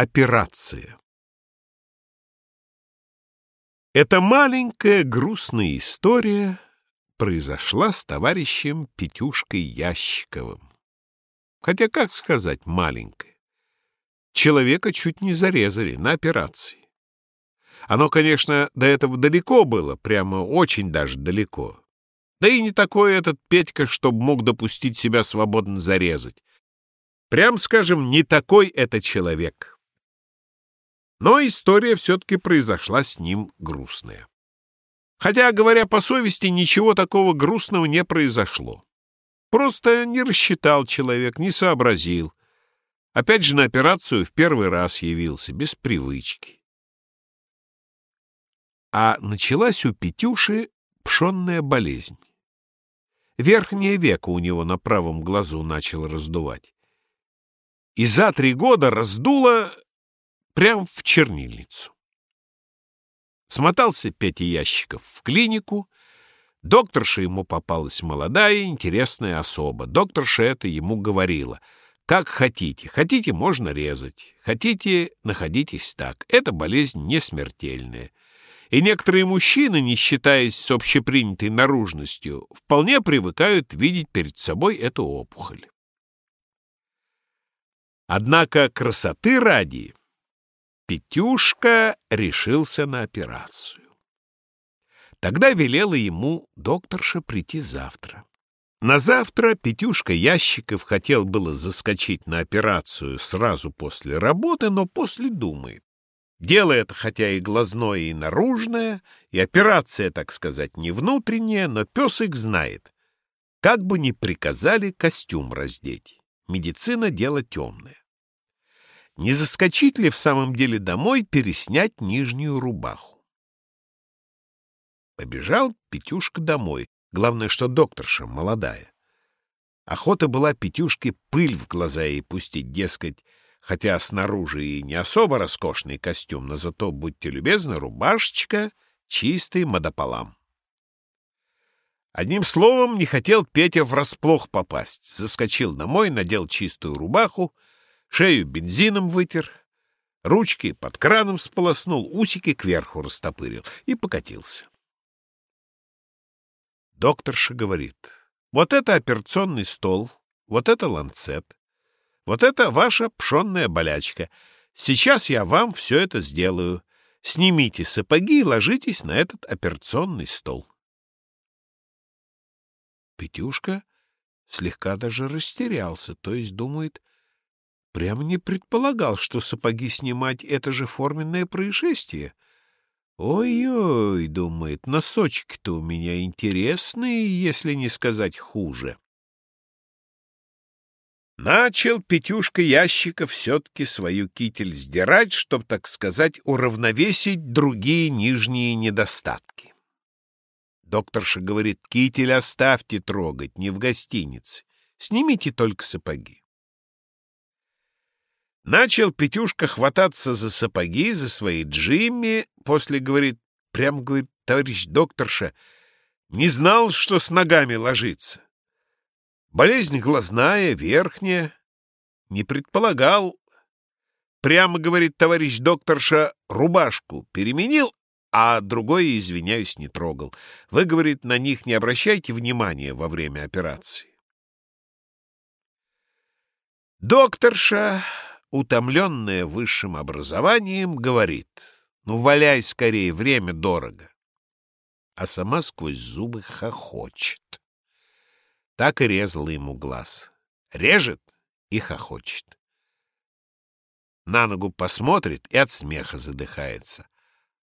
Операция Эта маленькая грустная история произошла с товарищем Петюшкой Ящиковым. Хотя, как сказать, маленькая. Человека чуть не зарезали на операции. Оно, конечно, до этого далеко было, прямо очень даже далеко. Да и не такой этот Петька, чтобы мог допустить себя свободно зарезать. Прям скажем, не такой это человек. Но история все-таки произошла с ним грустная. Хотя, говоря по совести, ничего такого грустного не произошло. Просто не рассчитал человек, не сообразил. Опять же на операцию в первый раз явился, без привычки. А началась у Петюши пшенная болезнь. Верхнее веко у него на правом глазу начало раздувать. И за три года раздуло прямо в чернильницу. Смотался Петя Ящиков в клинику. Докторша ему попалась молодая, интересная особа. Докторша это ему говорила. Как хотите. Хотите, можно резать. Хотите, находитесь так. Эта болезнь не смертельная. И некоторые мужчины, не считаясь с общепринятой наружностью, вполне привыкают видеть перед собой эту опухоль. Однако красоты ради Петюшка решился на операцию. Тогда велела ему докторша прийти завтра. На завтра Петюшка Ящиков хотел было заскочить на операцию сразу после работы, но после думает. Дело это хотя и глазное, и наружное, и операция, так сказать, не внутренняя, но песик знает. Как бы ни приказали костюм раздеть. Медицина — дело темное. Не заскочить ли в самом деле домой переснять нижнюю рубаху? Побежал Петюшка домой. Главное, что докторша молодая. Охота была Петюшке пыль в глаза ей пустить, дескать, хотя снаружи и не особо роскошный костюм, но зато, будьте любезны, рубашечка чистый модополам. Одним словом, не хотел Петя врасплох попасть. Заскочил домой, надел чистую рубаху, шею бензином вытер, ручки под краном сполоснул, усики кверху растопырил и покатился. Докторша говорит, вот это операционный стол, вот это ланцет, вот это ваша пшенная болячка. Сейчас я вам все это сделаю. Снимите сапоги и ложитесь на этот операционный стол. Петюшка слегка даже растерялся, то есть думает, Прямо не предполагал, что сапоги снимать — это же форменное происшествие. Ой-ой, думает, носочки-то у меня интересные, если не сказать хуже. Начал Петюшка ящика все-таки свою китель сдирать, чтобы, так сказать, уравновесить другие нижние недостатки. Докторша говорит, китель оставьте трогать, не в гостинице. Снимите только сапоги. Начал Петюшка хвататься за сапоги, за свои джимми. После, говорит, прям, говорит, товарищ докторша, не знал, что с ногами ложиться. Болезнь глазная, верхняя. Не предполагал. Прямо, говорит товарищ докторша, рубашку переменил, а другое, извиняюсь, не трогал. Вы, говорит, на них не обращайте внимания во время операции. Докторша утомленная высшим образованием, говорит, ну, валяй скорее, время дорого. А сама сквозь зубы хохочет. Так и резала ему глаз. Режет и хохочет. На ногу посмотрит и от смеха задыхается.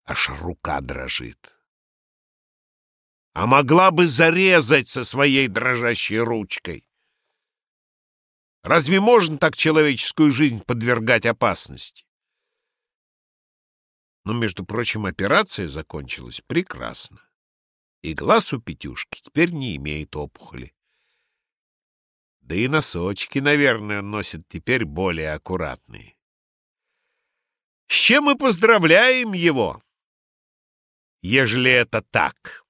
Аж рука дрожит. А могла бы зарезать со своей дрожащей ручкой. Разве можно так человеческую жизнь подвергать опасности? Но, между прочим, операция закончилась прекрасно. И глаз у Петюшки теперь не имеет опухоли. Да и носочки, наверное, носит теперь более аккуратные. С чем мы поздравляем его, ежели это так?